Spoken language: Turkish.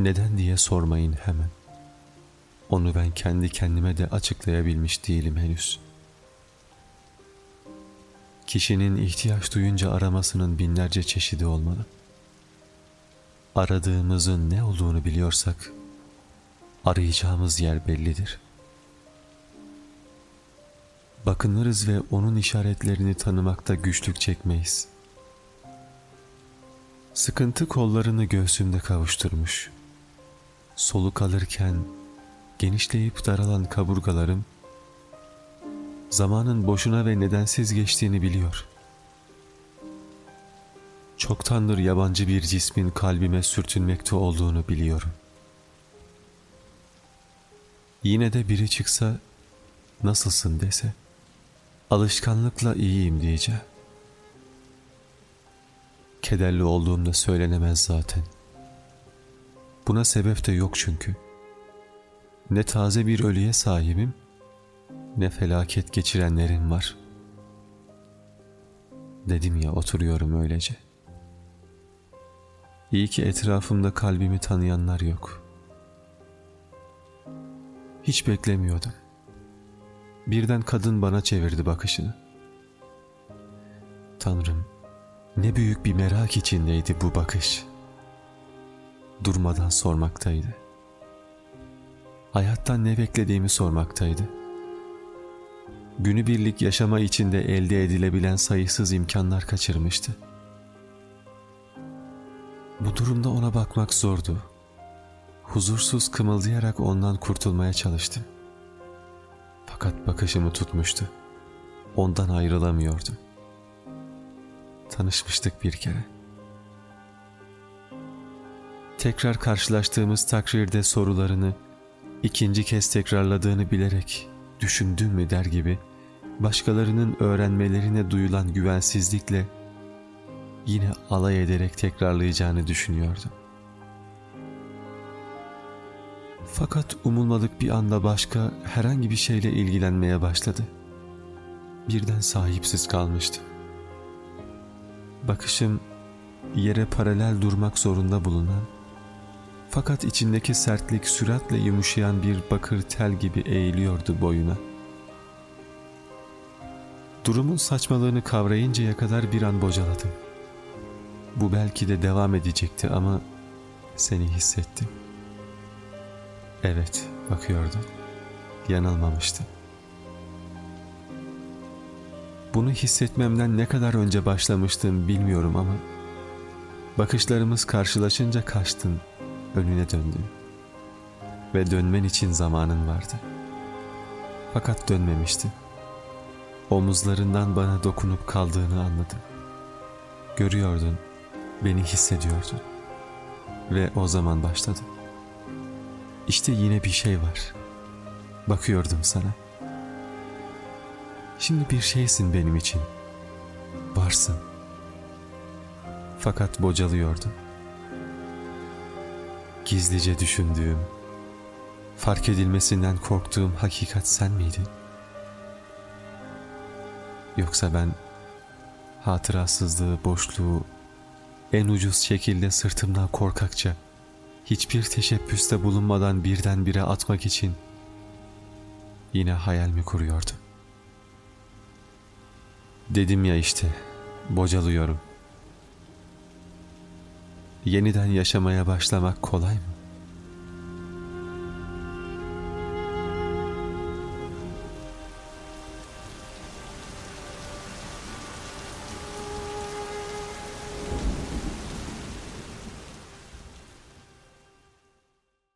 Neden diye sormayın hemen. Onu ben kendi kendime de açıklayabilmiş değilim henüz. Kişinin ihtiyaç duyunca aramasının binlerce çeşidi olmalı. Aradığımızın ne olduğunu biliyorsak, arayacağımız yer bellidir. Bakınırız ve onun işaretlerini tanımakta güçlük çekmeyiz. Sıkıntı kollarını göğsümde kavuşturmuş. Soluk alırken genişleyip daralan kaburgalarım, zamanın boşuna ve nedensiz geçtiğini biliyor. Çoktandır yabancı bir cismin kalbime sürtünmekte olduğunu biliyorum. Yine de biri çıksa, nasılsın dese, alışkanlıkla iyiyim diyeceğim. Kederli olduğum da söylenemez zaten. Buna sebep de yok çünkü. Ne taze bir ölüye sahibim, ne felaket geçirenlerim var. Dedim ya oturuyorum öylece. İyi ki etrafımda kalbimi tanıyanlar yok. Hiç beklemiyordum. Birden kadın bana çevirdi bakışını. Tanrım, ne büyük bir merak içindeydi bu bakış. Durmadan sormaktaydı. Hayattan ne beklediğimi sormaktaydı. Günübirlik yaşama içinde elde edilebilen sayısız imkanlar kaçırmıştı. Bu durumda ona bakmak zordu. Huzursuz kımıldayarak ondan kurtulmaya çalıştım. Fakat bakışımı tutmuştu. Ondan ayrılamıyordum. Tanışmıştık bir kere. Tekrar karşılaştığımız takrirde sorularını ikinci kez tekrarladığını bilerek düşündüm mü der gibi başkalarının öğrenmelerine duyulan güvensizlikle yine alay ederek tekrarlayacağını düşünüyordum. Fakat umulmadık bir anda başka herhangi bir şeyle ilgilenmeye başladı. Birden sahipsiz kalmıştı. Bakışım yere paralel durmak zorunda bulunan fakat içindeki sertlik süratle yumuşayan bir bakır tel gibi eğiliyordu boyuna. Durumun saçmalığını kavrayıncaya kadar bir an bocaladım. Bu belki de devam edecekti ama seni hissettim. Evet, bakıyordun. Yanılmamıştım. Bunu hissetmemden ne kadar önce başlamıştım bilmiyorum ama bakışlarımız karşılaşınca kaçtın, önüne döndün. Ve dönmen için zamanın vardı. Fakat dönmemiştin. Omuzlarından bana dokunup kaldığını anladım. Görüyordun, beni hissediyordun. Ve o zaman başladım. İşte yine bir şey var. Bakıyordum sana. Şimdi bir şeysin benim için. Varsın. Fakat bocalıyordum. Gizlice düşündüğüm, fark edilmesinden korktuğum hakikat sen miydin? Yoksa ben hatırasızlığı, boşluğu en ucuz şekilde sırtımdan korkakça hiçbir teşebbüste bulunmadan birdenbire atmak için yine hayal mi kuruyordum? Dedim ya işte, bocalıyorum. Yeniden yaşamaya başlamak kolay mı?